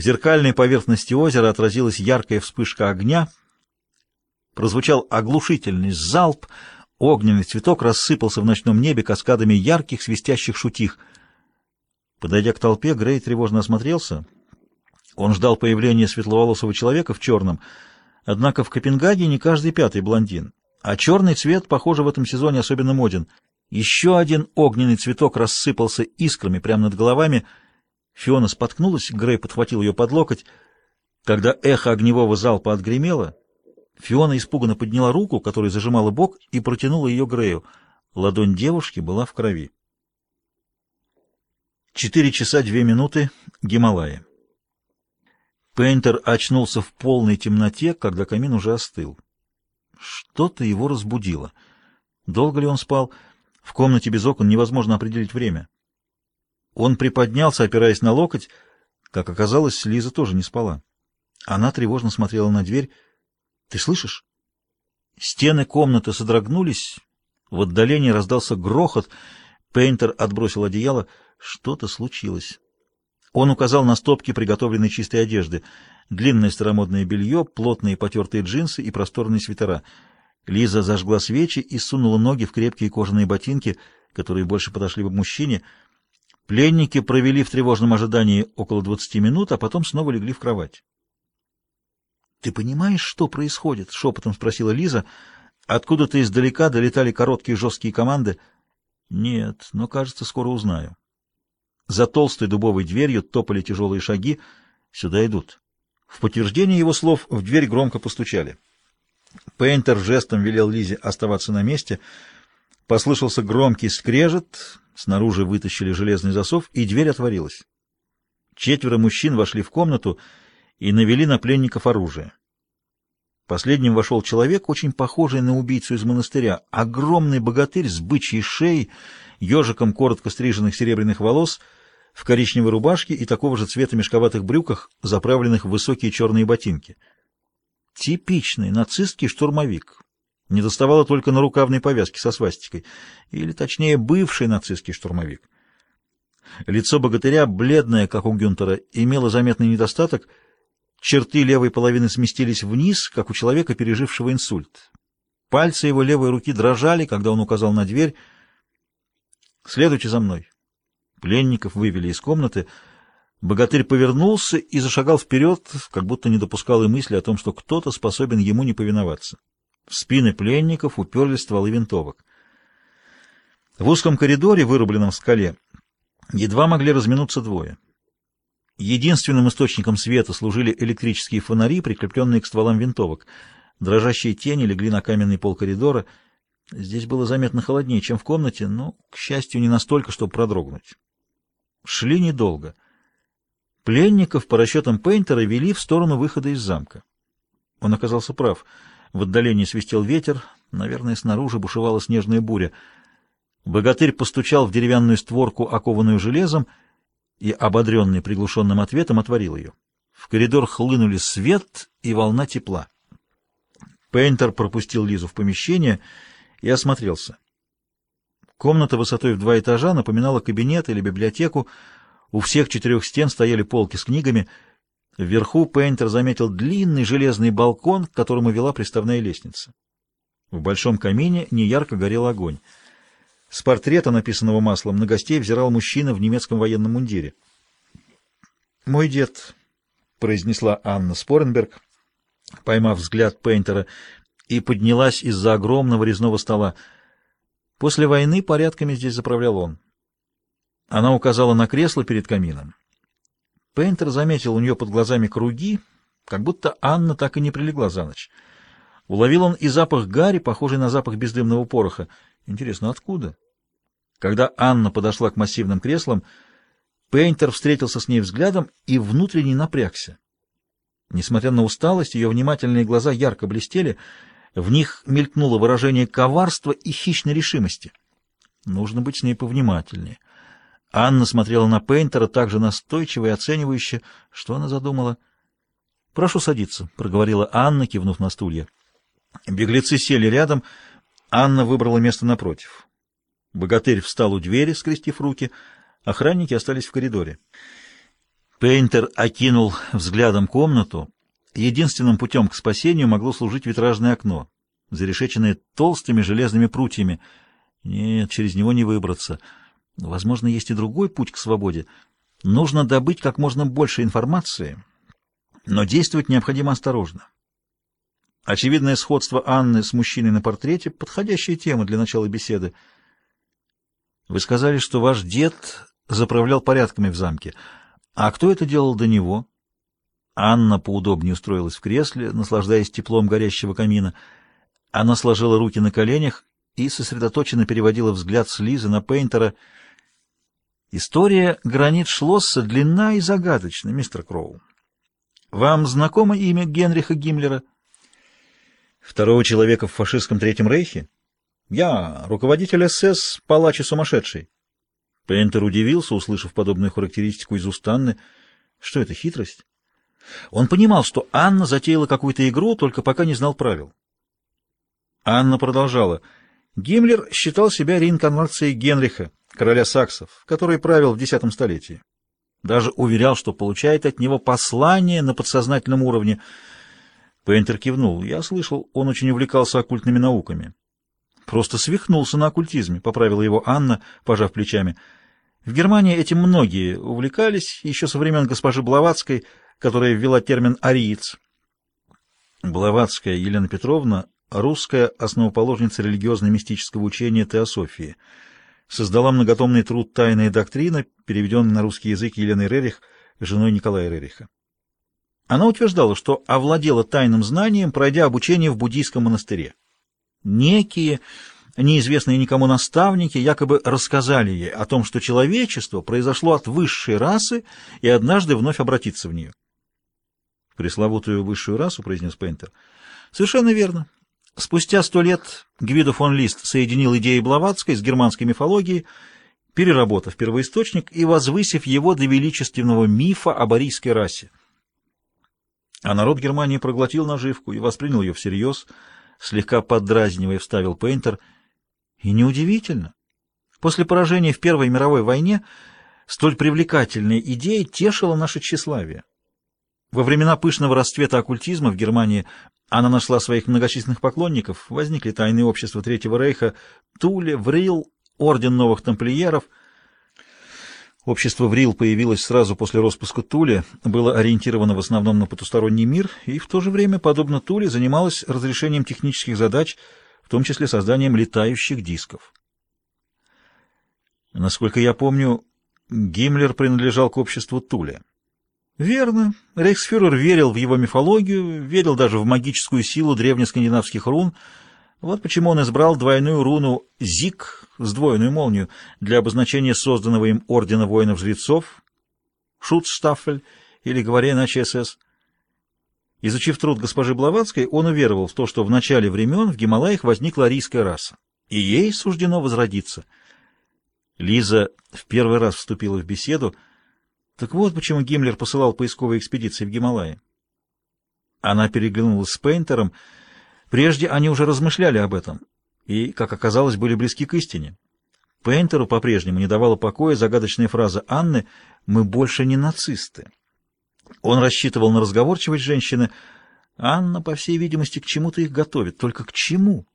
В зеркальной поверхности озера отразилась яркая вспышка огня, прозвучал оглушительный залп, огненный цветок рассыпался в ночном небе каскадами ярких свистящих шутих. Подойдя к толпе, Грей тревожно осмотрелся. Он ждал появления светловолосого человека в черном, однако в Копенгагене не каждый пятый блондин, а черный цвет, похоже, в этом сезоне особенно моден. Еще один огненный цветок рассыпался искрами прямо над головами — Фиона споткнулась, Грей подхватил ее под локоть. Когда эхо огневого залпа отгремело, Фиона испуганно подняла руку, которая зажимала бок, и протянула ее Грею. Ладонь девушки была в крови. Четыре часа две минуты. Гималаи. Пейнтер очнулся в полной темноте, когда камин уже остыл. Что-то его разбудило. Долго ли он спал? В комнате без окон невозможно определить время. Он приподнялся, опираясь на локоть. Как оказалось, Лиза тоже не спала. Она тревожно смотрела на дверь. «Ты слышишь?» Стены комнаты содрогнулись. В отдалении раздался грохот. Пейнтер отбросил одеяло. Что-то случилось. Он указал на стопки приготовленной чистой одежды. Длинное старомодное белье, плотные потертые джинсы и просторные свитера. Лиза зажгла свечи и сунула ноги в крепкие кожаные ботинки, которые больше подошли бы мужчине — Пленники провели в тревожном ожидании около 20 минут, а потом снова легли в кровать. «Ты понимаешь, что происходит?» — шепотом спросила Лиза. Откуда-то издалека долетали короткие жесткие команды. «Нет, но, кажется, скоро узнаю». За толстой дубовой дверью топали тяжелые шаги. Сюда идут. В подтверждение его слов в дверь громко постучали. Пейнтер жестом велел Лизе оставаться на месте. Послышался громкий скрежет, Снаружи вытащили железный засов, и дверь отворилась. Четверо мужчин вошли в комнату и навели на пленников оружие. Последним вошел человек, очень похожий на убийцу из монастыря, огромный богатырь с бычьей шеей, ежиком коротко стриженных серебряных волос, в коричневой рубашке и такого же цвета мешковатых брюках, заправленных в высокие черные ботинки. Типичный нацистский штурмовик, не доставало только на рукавной повязке со свастикой, или, точнее, бывший нацистский штурмовик. Лицо богатыря, бледное, как у Гюнтера, имело заметный недостаток. Черты левой половины сместились вниз, как у человека, пережившего инсульт. Пальцы его левой руки дрожали, когда он указал на дверь. «Следуйте за мной». Пленников вывели из комнаты. Богатырь повернулся и зашагал вперед, как будто не допускал и мысли о том, что кто-то способен ему не повиноваться. В спины пленников уперлись стволы винтовок. В узком коридоре, вырубленном в скале, едва могли разминуться двое. Единственным источником света служили электрические фонари, прикрепленные к стволам винтовок. Дрожащие тени легли на каменный пол коридора. Здесь было заметно холоднее, чем в комнате, но, к счастью, не настолько, чтобы продрогнуть. Шли недолго. Пленников, по расчетам Пейнтера, вели в сторону выхода из замка. Он оказался прав — в отдалении свистел ветер, наверное, снаружи бушевала снежная буря. Богатырь постучал в деревянную створку, окованную железом, и, ободренный приглушенным ответом, отворил ее. В коридор хлынули свет и волна тепла. Пейнтер пропустил Лизу в помещение и осмотрелся. Комната высотой в два этажа напоминала кабинет или библиотеку. У всех четырех стен стояли полки с книгами — Вверху Пейнтер заметил длинный железный балкон, к которому вела приставная лестница. В большом камине неярко горел огонь. С портрета, написанного маслом, на гостей взирал мужчина в немецком военном мундире. «Мой дед», — произнесла Анна Споренберг, поймав взгляд Пейнтера, и поднялась из-за огромного резного стола. После войны порядками здесь заправлял он. Она указала на кресло перед камином. Пейнтер заметил у нее под глазами круги, как будто Анна так и не прилегла за ночь. Уловил он и запах гари, похожий на запах бездымного пороха. Интересно, откуда? Когда Анна подошла к массивным креслам, Пейнтер встретился с ней взглядом и внутренне напрягся. Несмотря на усталость, ее внимательные глаза ярко блестели, в них мелькнуло выражение коварства и хищной решимости. Нужно быть с ней повнимательнее. Анна смотрела на Пейнтера так же настойчиво и оценивающе. Что она задумала? «Прошу садиться», — проговорила Анна, кивнув на стулья. Беглецы сели рядом. Анна выбрала место напротив. Богатырь встал у двери, скрестив руки. Охранники остались в коридоре. Пейнтер окинул взглядом комнату. Единственным путем к спасению могло служить витражное окно, зарешеченное толстыми железными прутьями. Нет, через него не выбраться. Возможно, есть и другой путь к свободе. Нужно добыть как можно больше информации, но действовать необходимо осторожно. Очевидное сходство Анны с мужчиной на портрете — подходящая тема для начала беседы. Вы сказали, что ваш дед заправлял порядками в замке. А кто это делал до него? Анна поудобнее устроилась в кресле, наслаждаясь теплом горящего камина. Она сложила руки на коленях и сосредоточенно переводила взгляд с Лизы на Пейнтера. История гранит Шлосса длинна и загадочна, мистер Кроу. Вам знакомо имя Генриха Гиммлера? Второго человека в фашистском Третьем Рейхе? Я, руководитель СС, палач и сумасшедший. Пейнтер удивился, услышав подобную характеристику из уст Анны. Что это, хитрость? Он понимал, что Анна затеяла какую-то игру, только пока не знал правил. Анна продолжала. Гиммлер считал себя реинкарнацией Генриха, короля саксов, который правил в X столетии. Даже уверял, что получает от него послание на подсознательном уровне. Пейнтер кивнул. Я слышал, он очень увлекался оккультными науками. Просто свихнулся на оккультизме, поправила его Анна, пожав плечами. В Германии этим многие увлекались, еще со времен госпожи Блаватской, которая ввела термин «ариец». Блаватская Елена Петровна — русская основоположница религиозно-мистического учения теософии. Создала многотомный труд «Тайная доктрина», переведенный на русский язык Еленой Рерих, женой Николая Рериха. Она утверждала, что овладела тайным знанием, пройдя обучение в буддийском монастыре. Некие неизвестные никому наставники якобы рассказали ей о том, что человечество произошло от высшей расы и однажды вновь обратится в нее. «Пресловутую высшую расу», — произнес Пейнтер. «Совершенно верно. Спустя сто лет Гвидо фон Лист соединил идеи Блаватской с германской мифологией, переработав первоисточник и возвысив его до величественного мифа о арийской расе. А народ Германии проглотил наживку и воспринял ее всерьез — слегка поддразнивая, вставил Пейнтер. И неудивительно. После поражения в Первой мировой войне столь привлекательная идея тешила наше тщеславие. Во времена пышного расцвета оккультизма в Германии она нашла своих многочисленных поклонников, возникли тайные общества Третьего Рейха, Туле, Врил, Орден Новых Тамплиеров — Общество Врил появилось сразу после распуска Тули, было ориентировано в основном на потусторонний мир и в то же время, подобно Туле, занималось разрешением технических задач, в том числе созданием летающих дисков. Насколько я помню, Гиммлер принадлежал к обществу Туле. Верно. Рейхсфюрер верил в его мифологию, верил даже в магическую силу древнескандинавских рун — вот почему он избрал двойную руну «Зик» сдвоенную молнию для обозначения созданного им Ордена Воинов-Жрецов, Шутстаффель, или, говоря иначе, СС. Изучив труд госпожи Блаватской, он уверовал в то, что в начале времен в Гималаях возникла арийская раса, и ей суждено возродиться. Лиза в первый раз вступила в беседу. Так вот почему Гиммлер посылал поисковые экспедиции в Гималаи. Она переглянулась с Пейнтером, Прежде они уже размышляли об этом и, как оказалось, были близки к истине. Пейнтеру по-прежнему не давала покоя загадочная фраза Анны «Мы больше не нацисты». Он рассчитывал на разговорчивость женщины. Анна, по всей видимости, к чему-то их готовит. Только к чему?